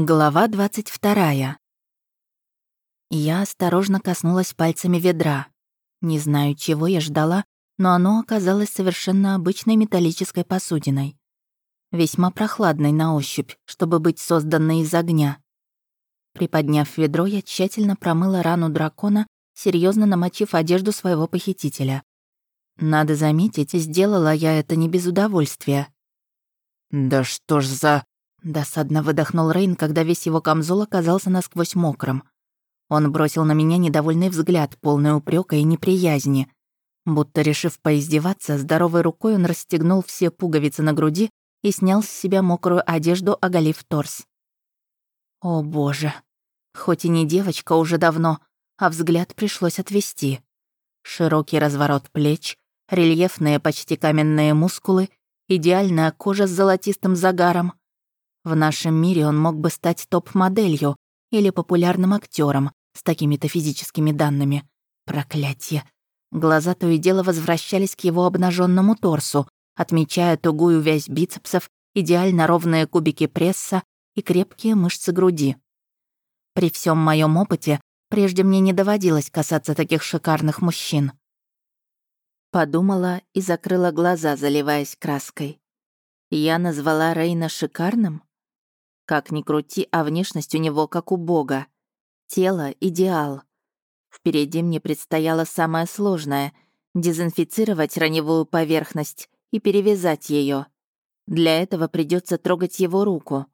Глава 22. Я осторожно коснулась пальцами ведра. Не знаю, чего я ждала, но оно оказалось совершенно обычной металлической посудиной. Весьма прохладной на ощупь, чтобы быть созданной из огня. Приподняв ведро, я тщательно промыла рану дракона, серьезно намочив одежду своего похитителя. Надо заметить, сделала я это не без удовольствия. «Да что ж за...» Досадно выдохнул Рейн, когда весь его камзол оказался насквозь мокрым. Он бросил на меня недовольный взгляд, полный упрека и неприязни. Будто решив поиздеваться, здоровой рукой он расстегнул все пуговицы на груди и снял с себя мокрую одежду, оголив торс. О боже. Хоть и не девочка уже давно, а взгляд пришлось отвести. Широкий разворот плеч, рельефные почти каменные мускулы, идеальная кожа с золотистым загаром, в нашем мире он мог бы стать топ-моделью или популярным актером с такими-то физическими данными. Проклятье. Глаза то и дело возвращались к его обнаженному торсу, отмечая тугую вязь бицепсов, идеально ровные кубики пресса и крепкие мышцы груди. При всем моем опыте прежде мне не доводилось касаться таких шикарных мужчин. Подумала и закрыла глаза, заливаясь краской. Я назвала Рейна шикарным? Как ни крути, а внешность у него как у бога. Тело — идеал. Впереди мне предстояло самое сложное — дезинфицировать раневую поверхность и перевязать ее. Для этого придется трогать его руку.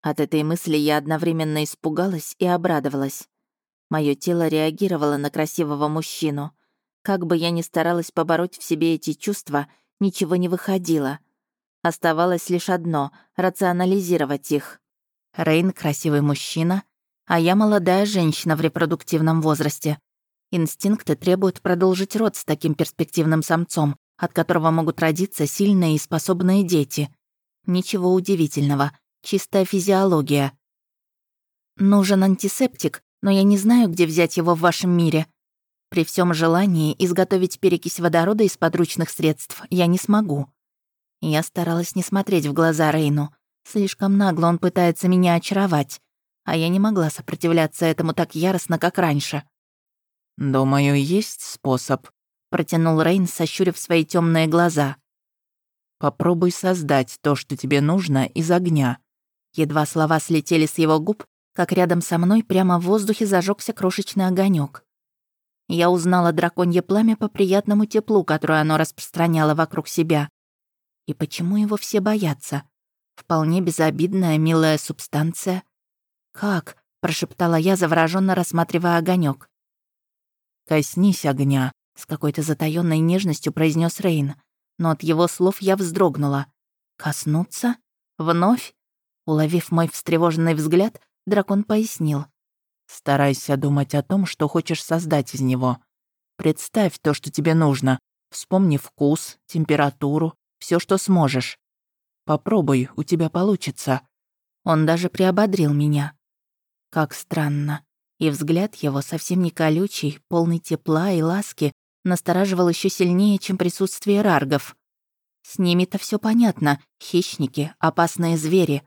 От этой мысли я одновременно испугалась и обрадовалась. Мое тело реагировало на красивого мужчину. Как бы я ни старалась побороть в себе эти чувства, ничего не выходило — Оставалось лишь одно — рационализировать их. Рейн — красивый мужчина, а я молодая женщина в репродуктивном возрасте. Инстинкты требуют продолжить род с таким перспективным самцом, от которого могут родиться сильные и способные дети. Ничего удивительного, чистая физиология. Нужен антисептик, но я не знаю, где взять его в вашем мире. При всем желании изготовить перекись водорода из подручных средств я не смогу. Я старалась не смотреть в глаза Рейну. Слишком нагло он пытается меня очаровать, а я не могла сопротивляться этому так яростно, как раньше. «Думаю, есть способ», — протянул Рейн, сощурив свои темные глаза. «Попробуй создать то, что тебе нужно, из огня». Едва слова слетели с его губ, как рядом со мной прямо в воздухе зажегся крошечный огонек. Я узнала драконье пламя по приятному теплу, которое оно распространяло вокруг себя. И почему его все боятся? Вполне безобидная, милая субстанция. «Как?» — прошептала я, завороженно рассматривая огонек. «Коснись огня», — с какой-то затаённой нежностью произнес Рейн. Но от его слов я вздрогнула. «Коснуться? Вновь?» Уловив мой встревоженный взгляд, дракон пояснил. «Старайся думать о том, что хочешь создать из него. Представь то, что тебе нужно. Вспомни вкус, температуру, все, что сможешь. Попробуй, у тебя получится». Он даже приободрил меня. Как странно. И взгляд его, совсем не колючий, полный тепла и ласки, настораживал еще сильнее, чем присутствие раргов. С ними-то все понятно. Хищники, опасные звери.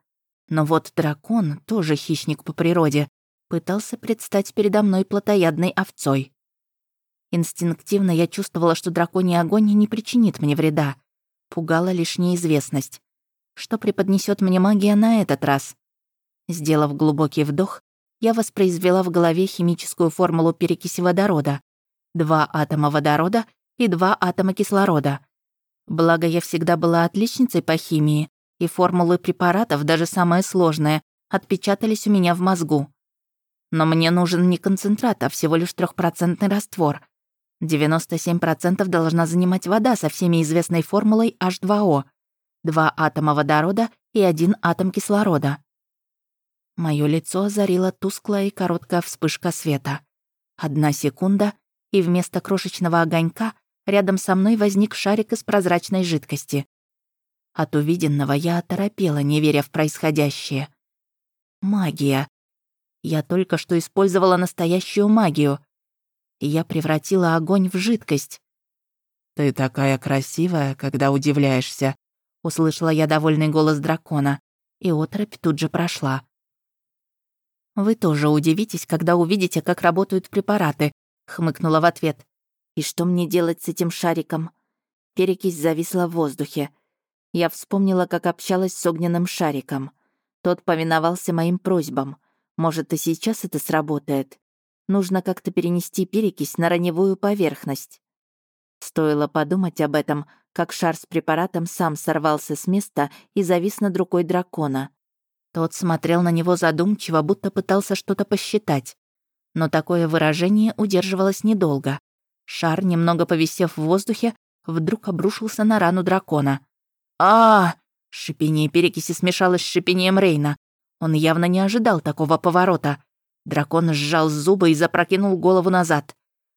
Но вот дракон, тоже хищник по природе, пытался предстать передо мной плотоядной овцой. Инстинктивно я чувствовала, что драконий огонь не причинит мне вреда. Пугала лишь неизвестность. Что преподнесет мне магия на этот раз? Сделав глубокий вдох, я воспроизвела в голове химическую формулу перекиси водорода. Два атома водорода и два атома кислорода. Благо, я всегда была отличницей по химии, и формулы препаратов, даже самые сложные, отпечатались у меня в мозгу. Но мне нужен не концентрат, а всего лишь трехпроцентный раствор. 97% должна занимать вода со всеми известной формулой H2O. Два атома водорода и один атом кислорода. Моё лицо озарила тусклая и короткая вспышка света. Одна секунда, и вместо крошечного огонька рядом со мной возник шарик из прозрачной жидкости. От увиденного я оторопела, не веря в происходящее. Магия. Я только что использовала настоящую магию — и я превратила огонь в жидкость. «Ты такая красивая, когда удивляешься», — услышала я довольный голос дракона, и отрыбь тут же прошла. «Вы тоже удивитесь, когда увидите, как работают препараты», — хмыкнула в ответ. «И что мне делать с этим шариком?» Перекись зависла в воздухе. Я вспомнила, как общалась с огненным шариком. Тот повиновался моим просьбам. Может, и сейчас это сработает. Нужно как-то перенести перекись на раневую поверхность. Стоило подумать об этом, как шар с препаратом сам сорвался с места и завис над рукой дракона. Тот смотрел на него задумчиво, будто пытался что-то посчитать. Но такое выражение удерживалось недолго. Шар, немного повисев в воздухе, вдруг обрушился на рану дракона. а, -а, Шипение перекиси смешалось с шипением Рейна. Он явно не ожидал такого поворота. Дракон сжал зубы и запрокинул голову назад.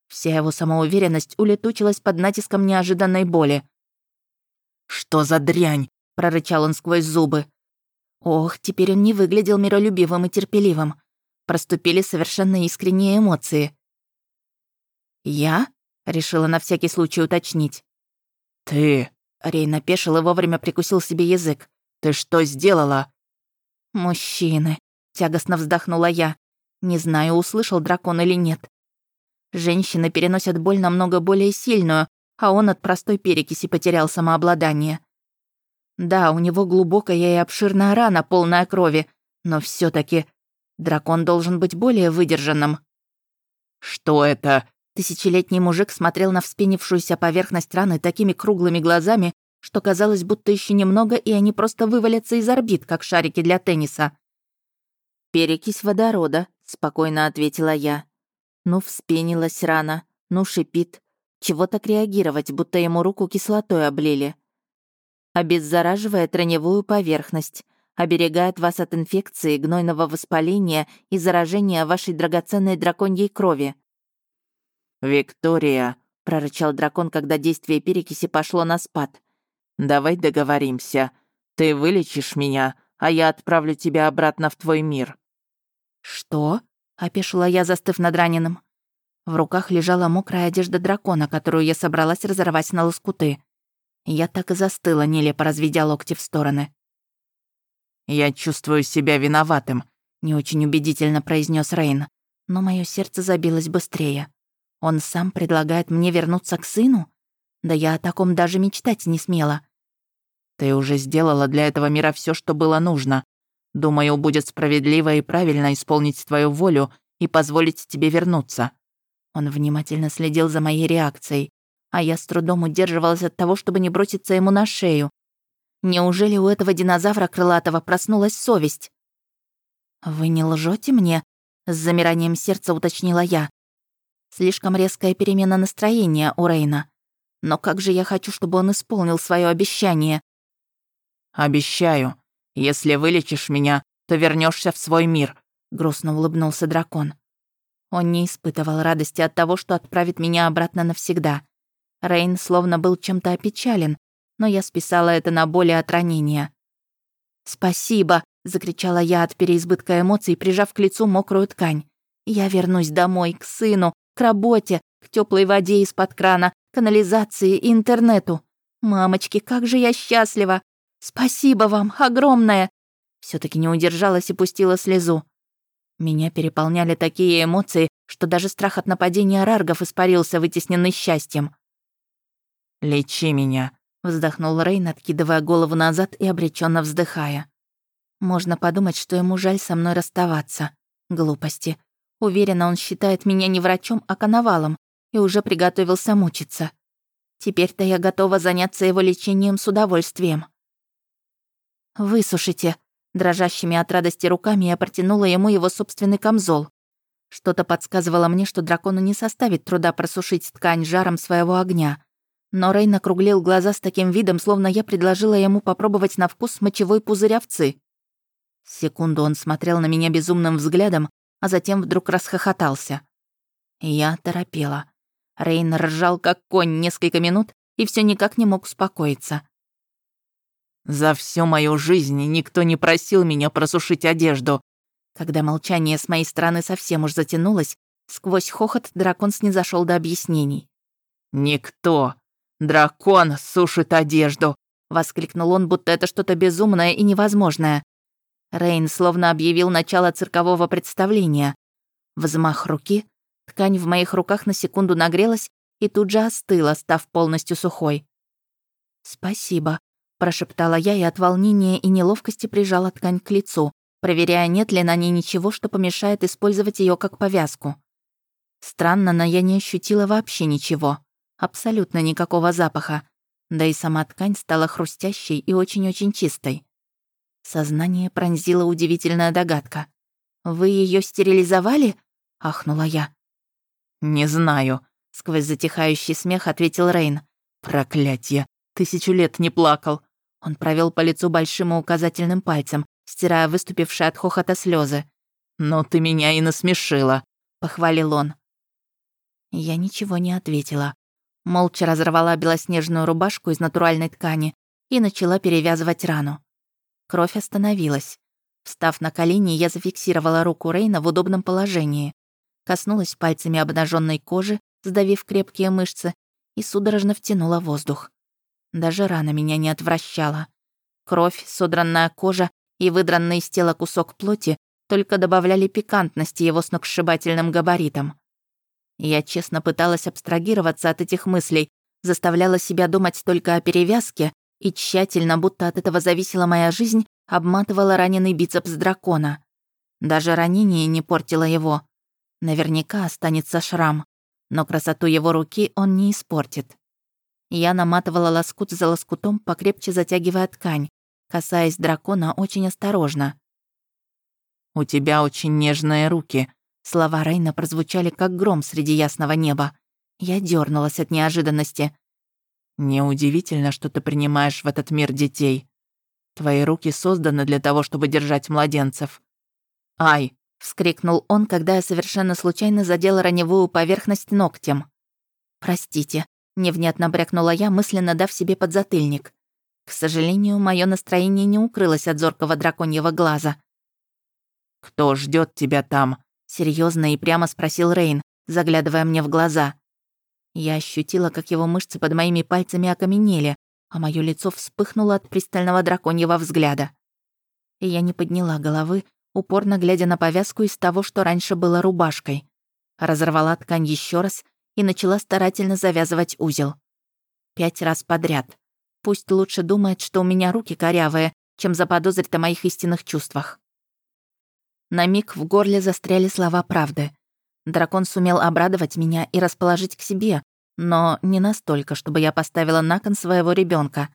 Вся его самоуверенность улетучилась под натиском неожиданной боли. «Что за дрянь?» — прорычал он сквозь зубы. Ох, теперь он не выглядел миролюбивым и терпеливым. Проступили совершенно искренние эмоции. «Я?» — решила на всякий случай уточнить. «Ты...» — Рей напешил и вовремя прикусил себе язык. «Ты что сделала?» «Мужчины...» — тягостно вздохнула я. Не знаю, услышал дракон или нет. Женщины переносят боль намного более сильную, а он от простой перекиси потерял самообладание. Да, у него глубокая и обширная рана, полная крови, но все таки дракон должен быть более выдержанным. «Что это?» Тысячелетний мужик смотрел на вспенившуюся поверхность раны такими круглыми глазами, что казалось, будто еще немного, и они просто вывалятся из орбит, как шарики для тенниса. «Перекись водорода», — спокойно ответила я. Ну, вспенилась рана, ну, шипит. Чего так реагировать, будто ему руку кислотой облили? Обеззараживает раневую поверхность, оберегает вас от инфекции, гнойного воспаления и заражения вашей драгоценной драконьей крови. «Виктория», — прорычал дракон, когда действие перекиси пошло на спад. «Давай договоримся. Ты вылечишь меня, а я отправлю тебя обратно в твой мир». «Что?» — опешила я, застыв над раненым. В руках лежала мокрая одежда дракона, которую я собралась разорвать на лоскуты. Я так и застыла, нелепо разведя локти в стороны. «Я чувствую себя виноватым», — не очень убедительно произнес Рейн. Но мое сердце забилось быстрее. Он сам предлагает мне вернуться к сыну? Да я о таком даже мечтать не смела. «Ты уже сделала для этого мира все, что было нужно. Думаю, будет справедливо и правильно исполнить твою волю и позволить тебе вернуться». Он внимательно следил за моей реакцией, а я с трудом удерживалась от того, чтобы не броситься ему на шею. Неужели у этого динозавра крылатого проснулась совесть? «Вы не лжете мне?» — с замиранием сердца уточнила я. Слишком резкая перемена настроения у Рейна. Но как же я хочу, чтобы он исполнил свое обещание. «Обещаю», «Если вылечишь меня, то вернешься в свой мир», — грустно улыбнулся дракон. Он не испытывал радости от того, что отправит меня обратно навсегда. Рейн словно был чем-то опечален, но я списала это на боли от ранения. «Спасибо!» — закричала я от переизбытка эмоций, прижав к лицу мокрую ткань. «Я вернусь домой, к сыну, к работе, к теплой воде из-под крана, канализации и интернету. Мамочки, как же я счастлива! Спасибо вам, огромное!» все таки не удержалась и пустила слезу. Меня переполняли такие эмоции, что даже страх от нападения раргов испарился, вытесненный счастьем. «Лечи меня», — вздохнул Рейн, откидывая голову назад и обреченно вздыхая. Можно подумать, что ему жаль со мной расставаться. Глупости. Уверена, он считает меня не врачом, а коновалом и уже приготовился мучиться. Теперь-то я готова заняться его лечением с удовольствием. «Высушите». Дрожащими от радости руками я протянула ему его собственный камзол. Что-то подсказывало мне, что дракону не составит труда просушить ткань жаром своего огня. Но Рейн округлил глаза с таким видом, словно я предложила ему попробовать на вкус мочевой пузырь овцы. Секунду он смотрел на меня безумным взглядом, а затем вдруг расхохотался. Я торопела. Рейн ржал как конь несколько минут и все никак не мог успокоиться. За всю мою жизнь никто не просил меня просушить одежду. Когда молчание с моей стороны совсем уж затянулось, сквозь хохот дракон снизошел до объяснений. «Никто! Дракон сушит одежду!» — воскликнул он, будто это что-то безумное и невозможное. Рейн словно объявил начало циркового представления. Взмах руки, ткань в моих руках на секунду нагрелась и тут же остыла, став полностью сухой. «Спасибо», — прошептала я и от волнения и неловкости прижала ткань к лицу, проверяя, нет ли на ней ничего, что помешает использовать ее как повязку. Странно, но я не ощутила вообще ничего. Абсолютно никакого запаха. Да и сама ткань стала хрустящей и очень-очень чистой. Сознание пронзила удивительная догадка. «Вы ее стерилизовали?» — ахнула я. «Не знаю», — сквозь затихающий смех ответил Рейн. «Проклятье! Тысячу лет не плакал!» Он провел по лицу большим и указательным пальцем, стирая выступившие от хохота слезы. «Но ты меня и насмешила», — похвалил он. Я ничего не ответила. Молча разорвала белоснежную рубашку из натуральной ткани и начала перевязывать рану. Кровь остановилась. Встав на колени, я зафиксировала руку Рейна в удобном положении. Коснулась пальцами обнаженной кожи, сдавив крепкие мышцы, и судорожно втянула воздух. Даже рана меня не отвращала. Кровь, содранная кожа и выдранный из тела кусок плоти только добавляли пикантности его сногсшибательным габаритам. Я честно пыталась абстрагироваться от этих мыслей, заставляла себя думать только о перевязке и тщательно, будто от этого зависела моя жизнь, обматывала раненый бицепс дракона. Даже ранение не портило его. Наверняка останется шрам, но красоту его руки он не испортит. Я наматывала лоскут за лоскутом, покрепче затягивая ткань, касаясь дракона очень осторожно. «У тебя очень нежные руки», Слова Рейна прозвучали как гром среди ясного неба. Я дернулась от неожиданности. «Неудивительно, что ты принимаешь в этот мир детей. Твои руки созданы для того, чтобы держать младенцев». «Ай!» — вскрикнул он, когда я совершенно случайно задела раневую поверхность ногтем. «Простите», — невнятно брякнула я, мысленно дав себе подзатыльник. К сожалению, мое настроение не укрылось от зоркого драконьего глаза. «Кто ждет тебя там?» Серьезно и прямо спросил Рейн, заглядывая мне в глаза. Я ощутила, как его мышцы под моими пальцами окаменели, а мое лицо вспыхнуло от пристального драконьего взгляда. И я не подняла головы, упорно глядя на повязку из того, что раньше было рубашкой. Разорвала ткань еще раз и начала старательно завязывать узел. Пять раз подряд. Пусть лучше думает, что у меня руки корявые, чем заподозрит о моих истинных чувствах. На миг в горле застряли слова правды. Дракон сумел обрадовать меня и расположить к себе, но не настолько, чтобы я поставила на кон своего ребенка.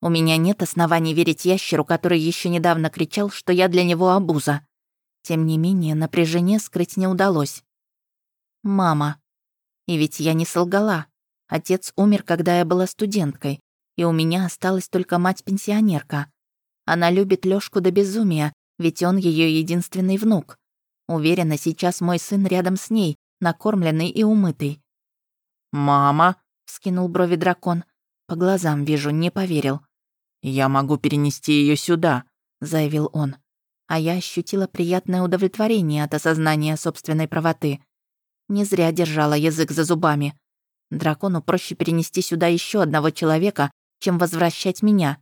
У меня нет оснований верить ящеру, который еще недавно кричал, что я для него обуза. Тем не менее, напряжение скрыть не удалось. Мама. И ведь я не солгала. Отец умер, когда я была студенткой, и у меня осталась только мать-пенсионерка. Она любит Лёшку до безумия, ведь он ее единственный внук. Уверена, сейчас мой сын рядом с ней, накормленный и умытый. «Мама!» — вскинул брови дракон. По глазам вижу, не поверил. «Я могу перенести ее сюда», — заявил он. А я ощутила приятное удовлетворение от осознания собственной правоты. Не зря держала язык за зубами. Дракону проще перенести сюда еще одного человека, чем возвращать меня.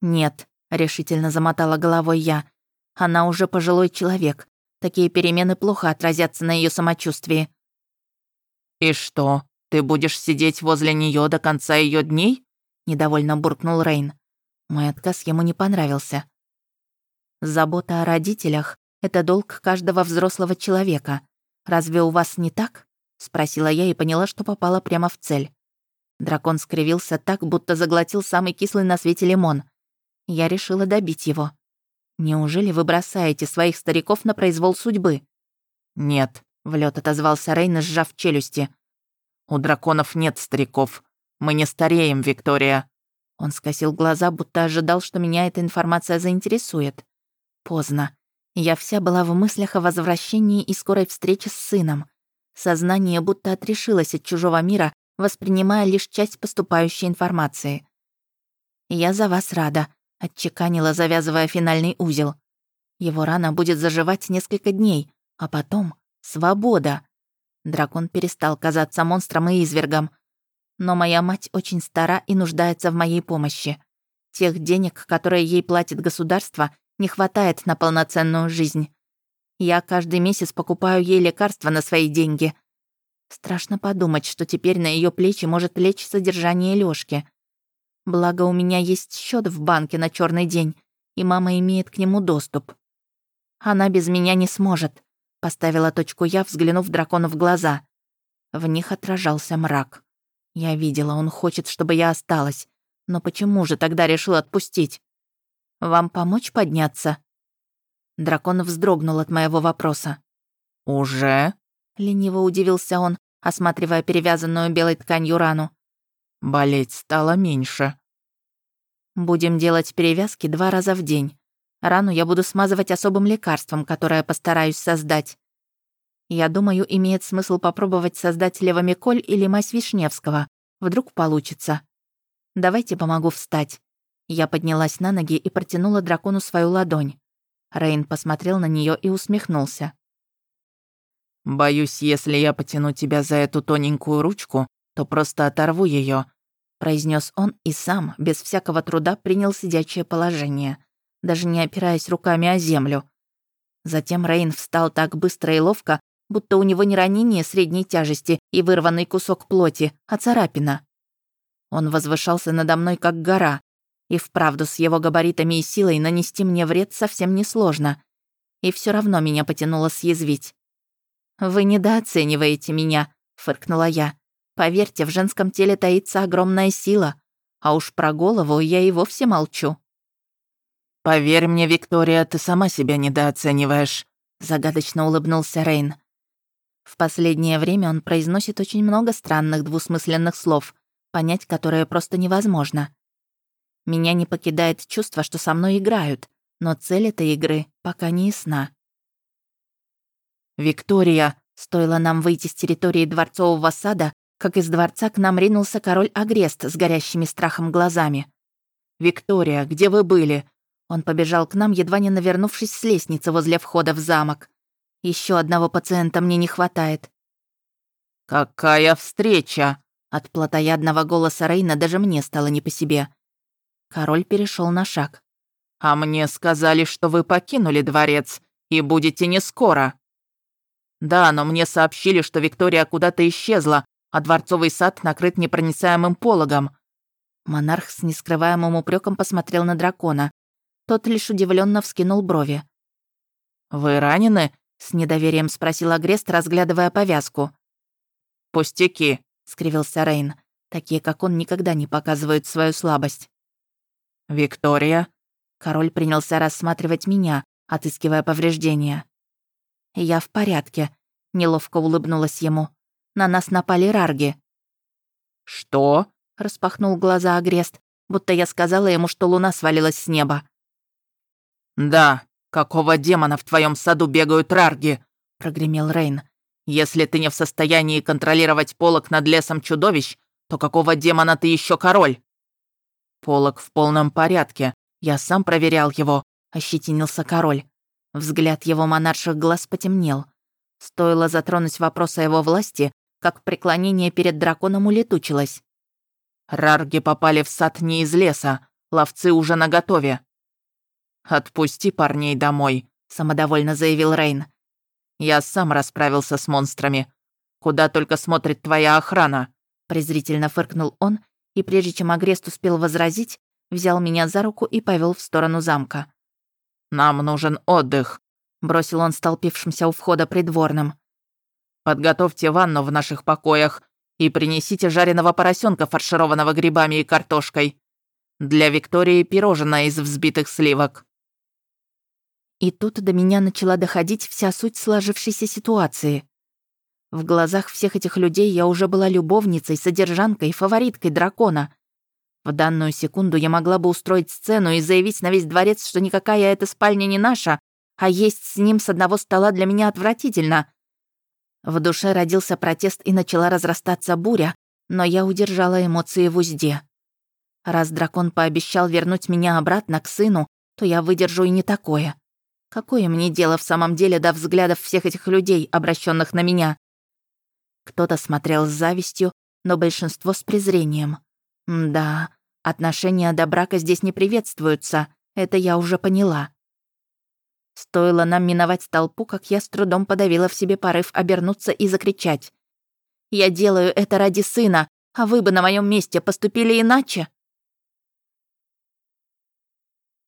«Нет», решительно замотала головой я. Она уже пожилой человек. Такие перемены плохо отразятся на ее самочувствии. И что, ты будешь сидеть возле нее до конца ее дней? недовольно буркнул Рейн. Мой отказ ему не понравился. Забота о родителях — это долг каждого взрослого человека. Разве у вас не так? спросила я и поняла, что попала прямо в цель. Дракон скривился так, будто заглотил самый кислый на свете лимон. Я решила добить его. «Неужели вы бросаете своих стариков на произвол судьбы?» «Нет», — в лед отозвался Рейн, сжав челюсти. «У драконов нет стариков. Мы не стареем, Виктория». Он скосил глаза, будто ожидал, что меня эта информация заинтересует. Поздно. Я вся была в мыслях о возвращении и скорой встрече с сыном. Сознание будто отрешилось от чужого мира, воспринимая лишь часть поступающей информации. «Я за вас рада», Отчеканила, завязывая финальный узел. Его рана будет заживать несколько дней, а потом — свобода. Дракон перестал казаться монстром и извергом. Но моя мать очень стара и нуждается в моей помощи. Тех денег, которые ей платит государство, не хватает на полноценную жизнь. Я каждый месяц покупаю ей лекарства на свои деньги. Страшно подумать, что теперь на ее плечи может лечь содержание Лёшки. Благо, у меня есть счет в банке на черный день, и мама имеет к нему доступ. Она без меня не сможет, поставила точку я, взглянув дракону в глаза. В них отражался мрак. Я видела, он хочет, чтобы я осталась. Но почему же тогда решил отпустить? Вам помочь подняться? Дракон вздрогнул от моего вопроса. «Уже?» — лениво удивился он, осматривая перевязанную белой тканью рану. «Болеть стало меньше». «Будем делать перевязки два раза в день. Рану я буду смазывать особым лекарством, которое постараюсь создать. Я думаю, имеет смысл попробовать создать левомиколь или мазь Вишневского. Вдруг получится. Давайте помогу встать». Я поднялась на ноги и протянула дракону свою ладонь. Рейн посмотрел на нее и усмехнулся. «Боюсь, если я потяну тебя за эту тоненькую ручку, то просто оторву ее, произнес он и сам, без всякого труда, принял сидячее положение, даже не опираясь руками о землю. Затем Рейн встал так быстро и ловко, будто у него не ранение средней тяжести и вырванный кусок плоти, а царапина. Он возвышался надо мной, как гора, и вправду с его габаритами и силой нанести мне вред совсем несложно. И все равно меня потянуло съязвить. «Вы недооцениваете меня», — фыркнула я. «Поверьте, в женском теле таится огромная сила, а уж про голову я и вовсе молчу». «Поверь мне, Виктория, ты сама себя недооцениваешь», — загадочно улыбнулся Рейн. В последнее время он произносит очень много странных двусмысленных слов, понять которые просто невозможно. Меня не покидает чувство, что со мной играют, но цель этой игры пока не ясна. «Виктория!» Стоило нам выйти с территории дворцового сада, как из дворца к нам ринулся король Агрест с горящими страхом глазами. «Виктория, где вы были?» Он побежал к нам, едва не навернувшись с лестницы возле входа в замок. Еще одного пациента мне не хватает. «Какая встреча!» От плотоядного голоса Рейна даже мне стало не по себе. Король перешел на шаг. «А мне сказали, что вы покинули дворец и будете не скоро». «Да, но мне сообщили, что Виктория куда-то исчезла, а дворцовый сад накрыт непроницаемым пологом». Монарх с нескрываемым упреком посмотрел на дракона. Тот лишь удивленно вскинул брови. «Вы ранены?» — с недоверием спросил Агрест, разглядывая повязку. «Пустяки», — скривился Рейн. Такие, как он, никогда не показывают свою слабость. «Виктория?» Король принялся рассматривать меня, отыскивая повреждения. «Я в порядке», — неловко улыбнулась ему. «На нас напали рарги». «Что?» — распахнул глаза Агрест, будто я сказала ему, что луна свалилась с неба. «Да, какого демона в твоем саду бегают рарги?» — прогремел Рейн. «Если ты не в состоянии контролировать полок над лесом чудовищ, то какого демона ты еще король?» «Полок в полном порядке. Я сам проверял его», — ощетинился король. Взгляд его монарших глаз потемнел. Стоило затронуть вопрос о его власти, как преклонение перед драконом улетучилось. «Рарги попали в сад не из леса. Ловцы уже наготове». «Отпусти парней домой», — самодовольно заявил Рейн. «Я сам расправился с монстрами. Куда только смотрит твоя охрана», — презрительно фыркнул он и прежде чем Агрест успел возразить, взял меня за руку и повел в сторону замка. «Нам нужен отдых», — бросил он столпившимся у входа придворным. «Подготовьте ванну в наших покоях и принесите жареного поросенка, фаршированного грибами и картошкой. Для Виктории пирожное из взбитых сливок». И тут до меня начала доходить вся суть сложившейся ситуации. В глазах всех этих людей я уже была любовницей, содержанкой, фавориткой дракона. В данную секунду я могла бы устроить сцену и заявить на весь дворец, что никакая эта спальня не наша, а есть с ним с одного стола для меня отвратительно. В душе родился протест и начала разрастаться буря, но я удержала эмоции в узде. Раз дракон пообещал вернуть меня обратно к сыну, то я выдержу и не такое. Какое мне дело в самом деле до взглядов всех этих людей, обращенных на меня? Кто-то смотрел с завистью, но большинство с презрением. да, отношения до брака здесь не приветствуются, это я уже поняла. Стоило нам миновать толпу, как я с трудом подавила в себе порыв обернуться и закричать. «Я делаю это ради сына, а вы бы на моем месте поступили иначе?»